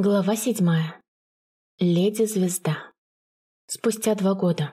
Глава седьмая. Леди-звезда. Спустя два года.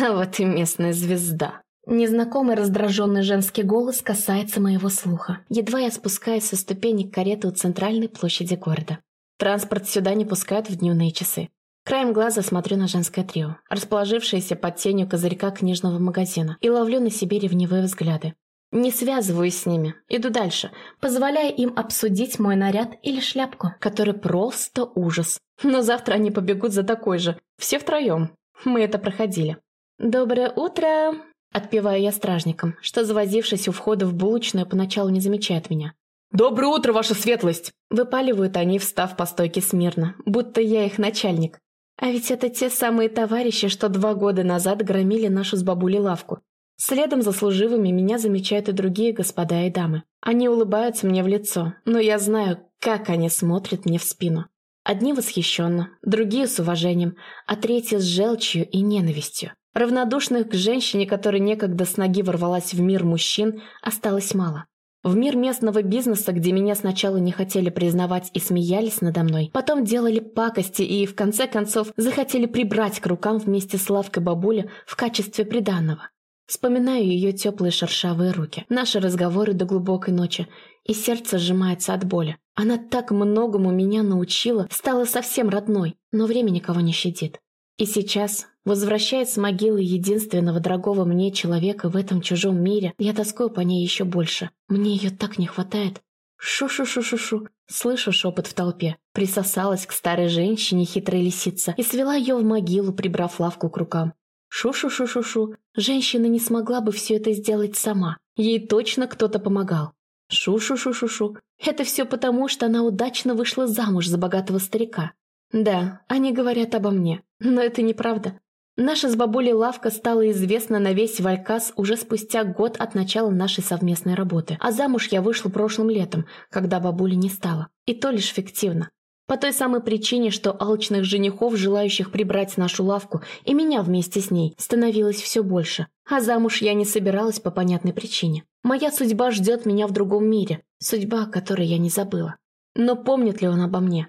А вот и местная звезда. Незнакомый раздраженный женский голос касается моего слуха. Едва я спускаюсь со ступенек кареты у центральной площади города. Транспорт сюда не пускают в дневные часы. Краем глаза смотрю на женское трио, расположившееся под тенью козырька книжного магазина, и ловлю на себе ревнивые взгляды. Не связываюсь с ними, иду дальше, позволяя им обсудить мой наряд или шляпку, который просто ужас. Но завтра они побегут за такой же, все втроем. Мы это проходили. «Доброе утро!» Отпеваю я стражникам, что, завозившись у входа в булочную, поначалу не замечает меня. «Доброе утро, ваша светлость!» Выпаливают они, встав по стойке смирно, будто я их начальник. А ведь это те самые товарищи, что два года назад громили нашу с бабулей лавку. Следом за служивыми меня замечают и другие господа и дамы. Они улыбаются мне в лицо, но я знаю, как они смотрят мне в спину. Одни восхищенно, другие с уважением, а третьи с желчью и ненавистью. Равнодушных к женщине, которая некогда с ноги ворвалась в мир мужчин, осталось мало. В мир местного бизнеса, где меня сначала не хотели признавать и смеялись надо мной, потом делали пакости и, в конце концов, захотели прибрать к рукам вместе с лавкой бабули в качестве приданного. Вспоминаю ее теплые шершавые руки, наши разговоры до глубокой ночи, и сердце сжимается от боли. Она так многому меня научила, стала совсем родной, но время никого не щадит. И сейчас, возвращаясь с могилы единственного дорогого мне человека в этом чужом мире, я тоскую по ней еще больше. Мне ее так не хватает. Шу-шу-шу-шу-шу. Слышу шепот в толпе. Присосалась к старой женщине хитрая лисица и свела ее в могилу, прибрав лавку к рукам. Шу-шу-шу-шу-шу. Женщина не смогла бы все это сделать сама. Ей точно кто-то помогал. Шу-шу-шу-шу-шу. Это все потому, что она удачно вышла замуж за богатого старика. Да, они говорят обо мне, но это неправда. Наша с бабулей лавка стала известна на весь Валькас уже спустя год от начала нашей совместной работы. А замуж я вышла прошлым летом, когда бабули не стало. И то лишь фиктивно. По той самой причине, что алчных женихов, желающих прибрать нашу лавку, и меня вместе с ней, становилось все больше. А замуж я не собиралась по понятной причине. Моя судьба ждет меня в другом мире, судьба, которой я не забыла. Но помнит ли он обо мне?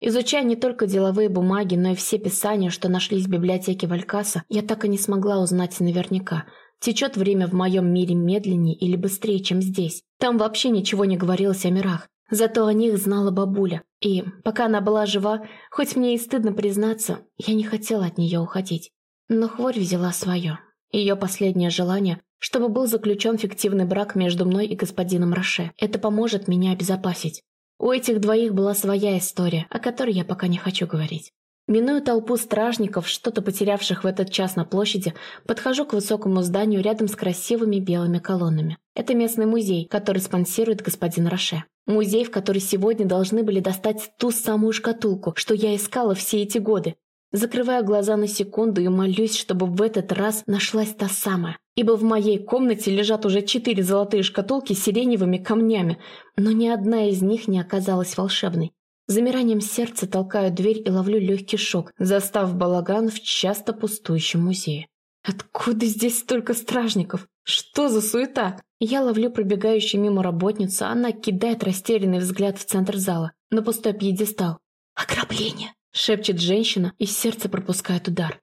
Изучая не только деловые бумаги, но и все писания, что нашлись в библиотеке Валькаса, я так и не смогла узнать наверняка, течет время в моем мире медленнее или быстрее, чем здесь. Там вообще ничего не говорилось о мирах. Зато о них знала бабуля. И, пока она была жива, хоть мне и стыдно признаться, я не хотела от нее уходить. Но хворь взяла свое. Ее последнее желание, чтобы был заключен фиктивный брак между мной и господином Роше. Это поможет меня обезопасить. У этих двоих была своя история, о которой я пока не хочу говорить. Минуя толпу стражников, что-то потерявших в этот час на площади, подхожу к высокому зданию рядом с красивыми белыми колоннами. Это местный музей, который спонсирует господин Роше. Музей, в который сегодня должны были достать ту самую шкатулку, что я искала все эти годы. Закрываю глаза на секунду и молюсь, чтобы в этот раз нашлась та самая. Ибо в моей комнате лежат уже четыре золотые шкатулки с сиреневыми камнями, но ни одна из них не оказалась волшебной. Замиранием сердца толкаю дверь и ловлю легкий шок, застав балаган в часто пустующем музее. Откуда здесь столько стражников? Что за суета? Я ловлю пробегающую мимо работницу, она кидает растерянный взгляд в центр зала, на пустой пьедестал. «Ограбление!» — шепчет женщина, и сердце пропускает удар.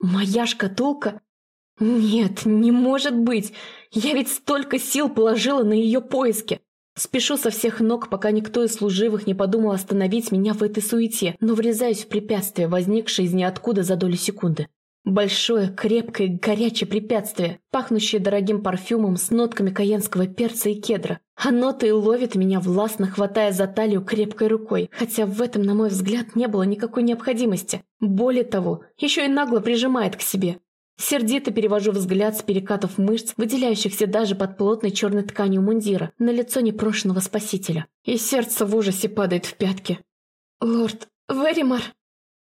«Моя шкатулка? Нет, не может быть! Я ведь столько сил положила на ее поиски! Спешу со всех ног, пока никто из служивых не подумал остановить меня в этой суете, но врезаюсь в препятствие, возникшее из ниоткуда за долю секунды. Большое, крепкое, горячее препятствие, пахнущее дорогим парфюмом с нотками каенского перца и кедра. Оно-то и ловит меня, властно хватая за талию крепкой рукой, хотя в этом, на мой взгляд, не было никакой необходимости. Более того, еще и нагло прижимает к себе. Сердито перевожу взгляд с перекатов мышц, выделяющихся даже под плотной черной тканью мундира, на лицо непрошенного спасителя. И сердце в ужасе падает в пятки. «Лорд Веримар!»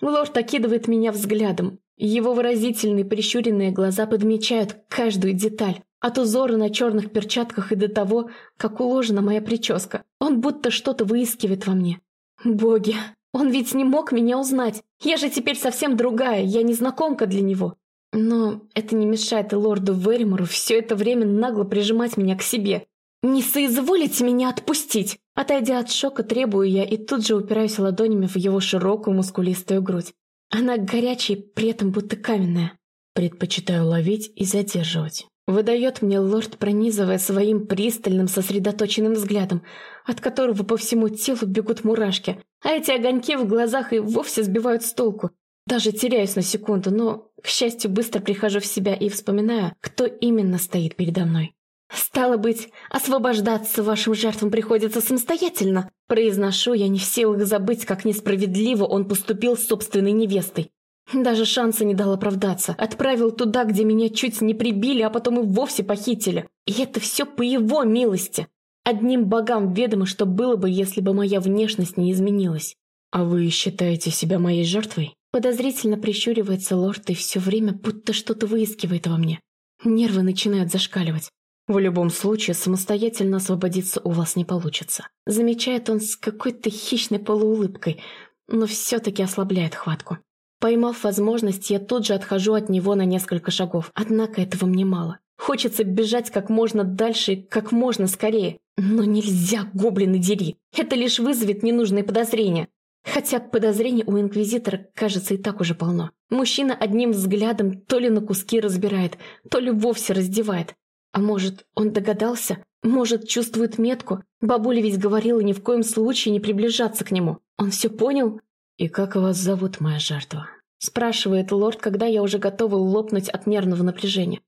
Лорд окидывает меня взглядом. Его выразительные прищуренные глаза подмечают каждую деталь. От узора на черных перчатках и до того, как уложена моя прическа. Он будто что-то выискивает во мне. Боги, он ведь не мог меня узнать. Я же теперь совсем другая, я незнакомка для него. Но это не мешает лорду Веримору все это время нагло прижимать меня к себе. Не соизволите меня отпустить!» Отойдя от шока, требую я и тут же упираюсь ладонями в его широкую мускулистую грудь. Она горячая, при этом будто каменная. Предпочитаю ловить и задерживать. Выдает мне лорд, пронизывая своим пристальным, сосредоточенным взглядом, от которого по всему телу бегут мурашки, а эти огоньки в глазах и вовсе сбивают с толку. Даже теряюсь на секунду, но, к счастью, быстро прихожу в себя и вспоминаю, кто именно стоит передо мной. «Стало быть, освобождаться вашим жертвам приходится самостоятельно», произношу я не в силах забыть, как несправедливо он поступил с собственной невестой. Даже шанса не дал оправдаться. Отправил туда, где меня чуть не прибили, а потом и вовсе похитили. И это все по его милости. Одним богам ведомо, что было бы, если бы моя внешность не изменилась. «А вы считаете себя моей жертвой?» Подозрительно прищуривается лорд и все время будто что-то выискивает во мне. Нервы начинают зашкаливать. В любом случае, самостоятельно освободиться у вас не получится. Замечает он с какой-то хищной полуулыбкой, но все-таки ослабляет хватку. Поймав возможность, я тут же отхожу от него на несколько шагов, однако этого мне мало. Хочется бежать как можно дальше как можно скорее. Но нельзя, гоблины дери. Это лишь вызовет ненужные подозрения. Хотя подозрений у Инквизитора, кажется, и так уже полно. Мужчина одним взглядом то ли на куски разбирает, то ли вовсе раздевает. А может, он догадался? Может, чувствует метку? Бабуля ведь говорила ни в коем случае не приближаться к нему. Он все понял? «И как вас зовут, моя жертва?» спрашивает лорд, когда я уже готова лопнуть от нервного напряжения.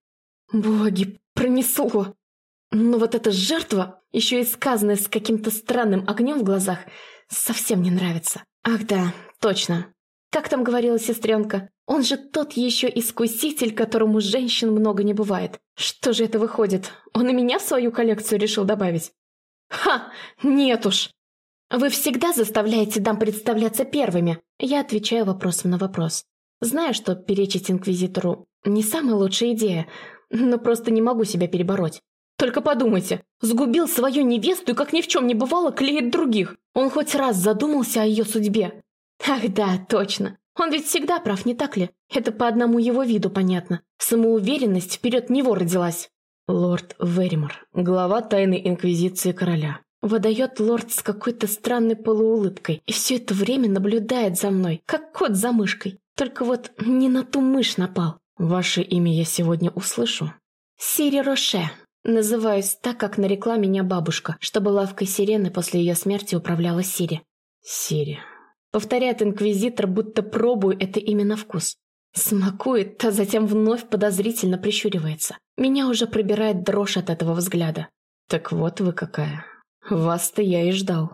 «Боги, пронесло!» Но вот эта жертва, еще и сказанная с каким-то странным огнем в глазах, совсем не нравится. Ах да, точно. Как там говорила сестренка? Он же тот еще искуситель, которому женщин много не бывает. Что же это выходит? Он и меня в свою коллекцию решил добавить? Ха, нет уж. «Вы всегда заставляете дам представляться первыми?» Я отвечаю вопросом на вопрос. Знаю, что перечить Инквизитору не самая лучшая идея, но просто не могу себя перебороть. Только подумайте, сгубил свою невесту и как ни в чем не бывало клеит других. Он хоть раз задумался о ее судьбе. Ах да, точно. Он ведь всегда прав, не так ли? Это по одному его виду понятно. Самоуверенность вперед него родилась. Лорд Веримор, глава тайной инквизиции короля. Выдает лорд с какой-то странной полуулыбкой и все это время наблюдает за мной, как кот за мышкой. Только вот не на ту мышь напал. Ваше имя я сегодня услышу. Сири Роше. Называюсь так, как нарекла меня бабушка, чтобы лавкой сирены после ее смерти управляла Сири. Сири. Повторяет инквизитор, будто пробую это имя на вкус. Смакует, а затем вновь подозрительно прищуривается. Меня уже пробирает дрожь от этого взгляда. Так вот вы какая. Вас-то я и ждал.